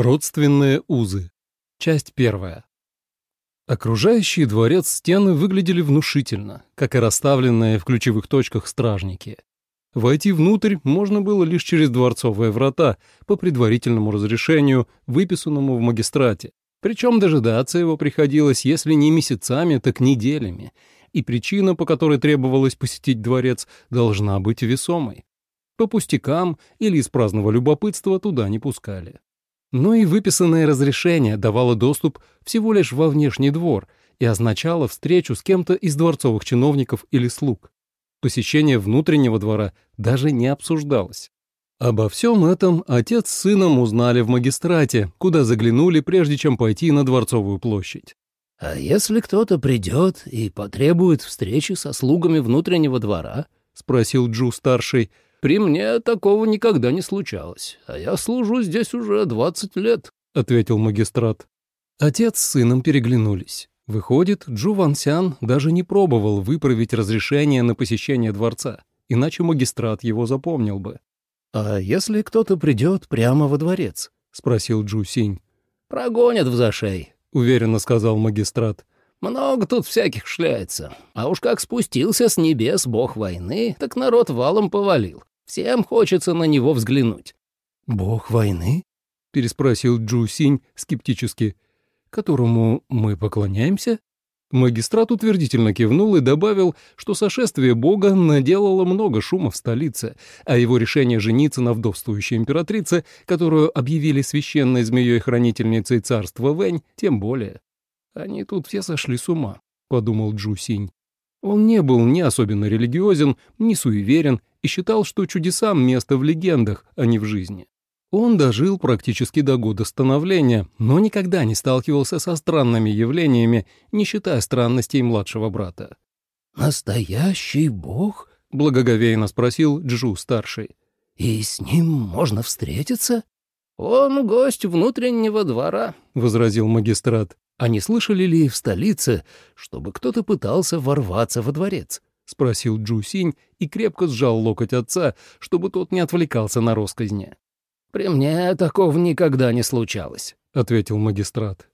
Родственные узы. Часть первая. Окружающие дворец стены выглядели внушительно, как и расставленные в ключевых точках стражники. Войти внутрь можно было лишь через дворцовые врата по предварительному разрешению, выписанному в магистрате. Причем дожидаться его приходилось, если не месяцами, так неделями. И причина, по которой требовалось посетить дворец, должна быть весомой. По пустякам или из праздного любопытства туда не пускали но и выписанное разрешение давало доступ всего лишь во внешний двор и означало встречу с кем-то из дворцовых чиновников или слуг. Посещение внутреннего двора даже не обсуждалось. Обо всем этом отец с сыном узнали в магистрате, куда заглянули, прежде чем пойти на Дворцовую площадь. «А если кто-то придет и потребует встречи со слугами внутреннего двора?» — спросил Джу-старший — при мне такого никогда не случалось, а я служу здесь уже двадцать лет», — ответил магистрат. Отец с сыном переглянулись. Выходит, Джу Ван Сян даже не пробовал выправить разрешение на посещение дворца, иначе магистрат его запомнил бы. «А если кто-то придет прямо во дворец?» — спросил Джу Синь. «Прогонят в зашей», — уверенно сказал магистрат. Много тут всяких шляется. А уж как спустился с небес бог войны, так народ валом повалил. Всем хочется на него взглянуть». «Бог войны?» — переспросил Джу Синь скептически. «Которому мы поклоняемся?» Магистрат утвердительно кивнул и добавил, что сошествие бога наделало много шума в столице, а его решение жениться на вдовствующей императрице, которую объявили священной змеей-хранительницей царства Вэнь, тем более. «Они тут все сошли с ума», — подумал Джу Синь. Он не был ни особенно религиозен, ни суеверен и считал, что чудесам место в легендах, а не в жизни. Он дожил практически до года становления, но никогда не сталкивался со странными явлениями, не считая странностей младшего брата. «Настоящий бог?» — благоговейно спросил Джу-старший. «И с ним можно встретиться?» «Он гость внутреннего двора», — возразил магистрат. «А не слышали ли в столице, чтобы кто-то пытался ворваться во дворец?» — спросил Джу Синь и крепко сжал локоть отца, чтобы тот не отвлекался на росказни. «При мне такого никогда не случалось», — ответил магистрат.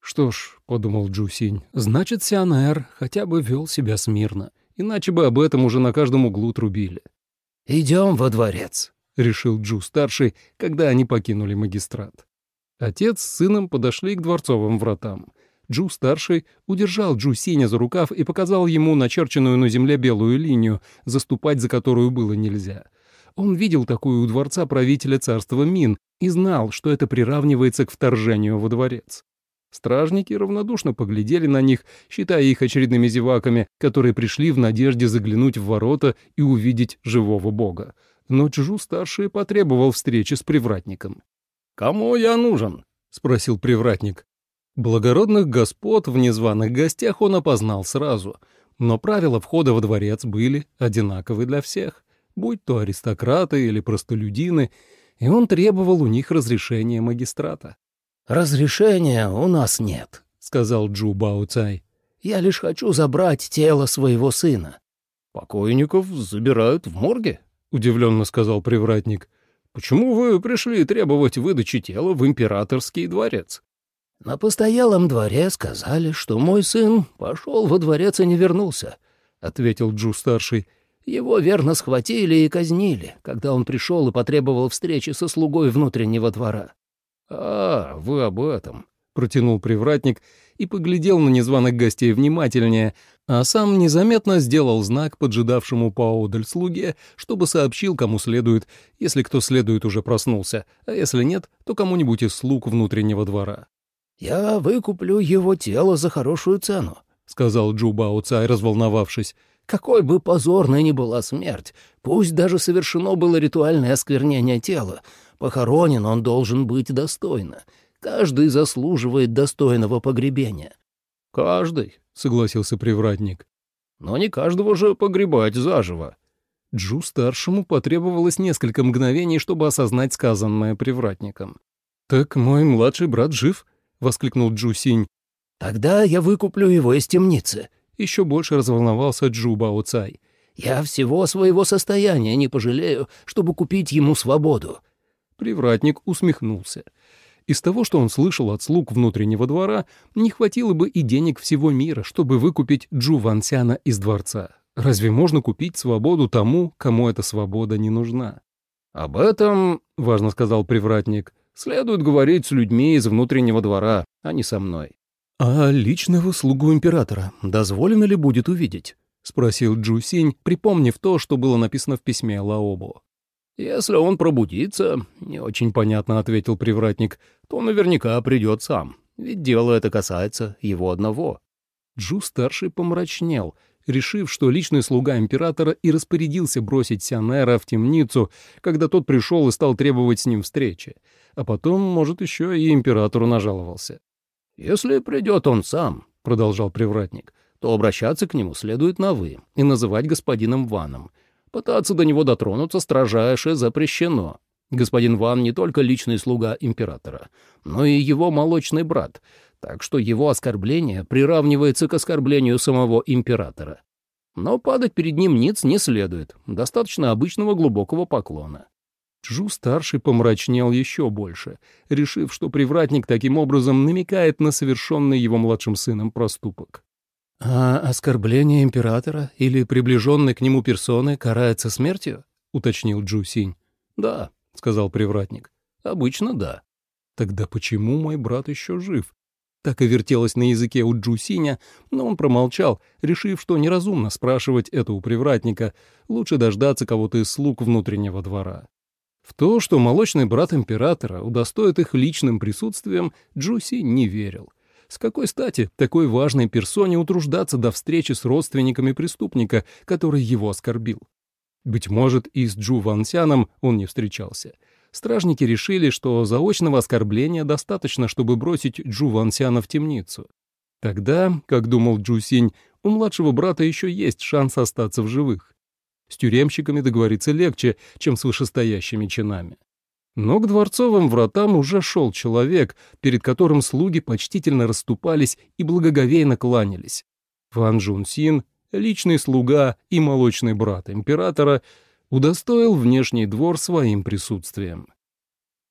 «Что ж», — подумал Джу Синь, — «значит, Сианэр хотя бы вел себя смирно, иначе бы об этом уже на каждом углу трубили». «Идем во дворец», — решил Джу-старший, когда они покинули магистрат. Отец с сыном подошли к дворцовым вратам. Джу-старший удержал Джу-синя за рукав и показал ему начерченную на земле белую линию, заступать за которую было нельзя. Он видел такую у дворца правителя царства Мин и знал, что это приравнивается к вторжению во дворец. Стражники равнодушно поглядели на них, считая их очередными зеваками, которые пришли в надежде заглянуть в ворота и увидеть живого бога. Но Чжу-старший потребовал встречи с привратником. «Кому я нужен?» — спросил привратник. Благородных господ в незваных гостях он опознал сразу, но правила входа во дворец были одинаковы для всех, будь то аристократы или простолюдины, и он требовал у них разрешения магистрата. «Разрешения у нас нет», — сказал Джу Бао Цай. «Я лишь хочу забрать тело своего сына». «Покойников забирают в морге?» — удивленно сказал привратник. Почему вы пришли требовать выдачи тела в императорский дворец?» «На постоялом дворе сказали, что мой сын пошел во дворец и не вернулся», — ответил Джу-старший. «Его верно схватили и казнили, когда он пришел и потребовал встречи со слугой внутреннего двора». «А, вы об этом», — протянул привратник и поглядел на незваных гостей внимательнее, а сам незаметно сделал знак поджидавшему поодаль слуге, чтобы сообщил, кому следует, если кто следует уже проснулся, а если нет, то кому-нибудь из слуг внутреннего двора. «Я выкуплю его тело за хорошую цену», — сказал Джубао Цай, разволновавшись. «Какой бы позорной ни была смерть, пусть даже совершено было ритуальное осквернение тела, похоронен он должен быть достойно. Каждый заслуживает достойного погребения». «Каждый», — согласился привратник. «Но не каждого же погребать заживо». Джу-старшему потребовалось несколько мгновений, чтобы осознать сказанное привратником. «Так мой младший брат жив?» — воскликнул Джу-синь. «Тогда я выкуплю его из темницы», — еще больше разволновался Джу Бао-цай. «Я всего своего состояния не пожалею, чтобы купить ему свободу». Привратник усмехнулся. Из того, что он слышал от слуг внутреннего двора, не хватило бы и денег всего мира, чтобы выкупить Джу Вансяна из дворца. Разве можно купить свободу тому, кому эта свобода не нужна? «Об этом, — важно сказал привратник, — следует говорить с людьми из внутреннего двора, а не со мной». «А личного слугу императора дозволено ли будет увидеть?» — спросил Джу Синь, припомнив то, что было написано в письме Лаобу. «Если он пробудится, — не очень понятно ответил привратник, — то наверняка придет сам, ведь дело это касается его одного». Джу-старший помрачнел, решив, что личный слуга императора и распорядился бросить Сянера в темницу, когда тот пришел и стал требовать с ним встречи, а потом, может, еще и императору нажаловался. «Если придет он сам, — продолжал привратник, — то обращаться к нему следует на «вы» и называть господином Ваном, Пытаться до него дотронуться строжайше запрещено. Господин Ван не только личный слуга императора, но и его молочный брат, так что его оскорбление приравнивается к оскорблению самого императора. Но падать перед ним ниц не следует, достаточно обычного глубокого поклона. Чжу-старший помрачнел еще больше, решив, что привратник таким образом намекает на совершенный его младшим сыном проступок. «А оскорбление императора или приближенной к нему персоны карается смертью?» — уточнил Джу Синь. «Да», — сказал привратник. «Обычно да». «Тогда почему мой брат еще жив?» Так и вертелось на языке у Джу Синя, но он промолчал, решив, что неразумно спрашивать это у привратника, лучше дождаться кого-то из слуг внутреннего двора. В то, что молочный брат императора удостоит их личным присутствием, Джу Синь не верил — с какой стати такой важной персоне утруждаться до встречи с родственниками преступника, который его оскорбил? Быть может, и с Джу Вансяном он не встречался. Стражники решили, что заочного оскорбления достаточно, чтобы бросить Джу Вансяна в темницу. Тогда, как думал Джу Синь, у младшего брата еще есть шанс остаться в живых. С тюремщиками договориться легче, чем с вышестоящими чинами. Но к дворцовым вратам уже шел человек, перед которым слуги почтительно расступались и благоговейно кланялись. Ван Джун Син, личный слуга и молочный брат императора, удостоил внешний двор своим присутствием.